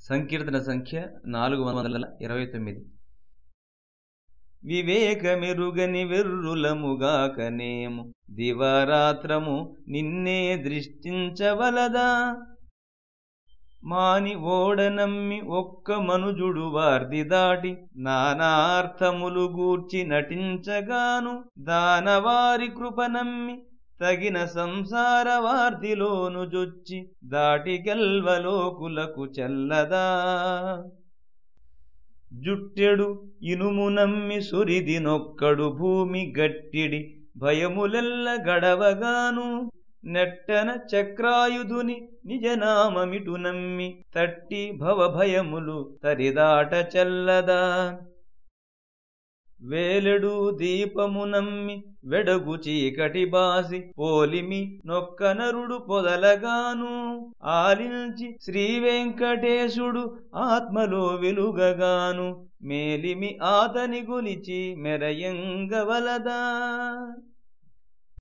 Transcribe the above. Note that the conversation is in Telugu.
సంకీర్తన సంఖ్య నాలుగు వందల ఇరవై తొమ్మిది. వివేకమెరుగని వెర్రులముగాకనేము దివారాత్రము నిన్నే దృష్టించవలదా? మాని ఓడనమ్మి ఒక్క మనుజుడు వార్ది దాటి నానార్థములు గూర్చి నటించగాను దానవారి కృపనమ్మి తగిన సంసార వార్తిలోను జొచ్చి దాటికెల్వలోకులకు చెల్లదా. జుట్టెడు ఇనుము నమ్మి సురిది నొక్కడు భూమి గట్టిడి భయములెల్ల గడవగాను నెట్టన చక్రాయుధుని నిజనామమిటు నమ్మి తట్టి భవభయములు తరిదాట చెల్లదా. వేలెడు దీపము నమ్మి వెడగు చీకటి బాసి పోలిమి నొక్క నరుడు పొదలగాను. ఆలించి శ్రీ వెంకటేశుడు ఆత్మలో వెలుగగాను. మేలిమి ఆతని గొలిచి మెరయంగవలదా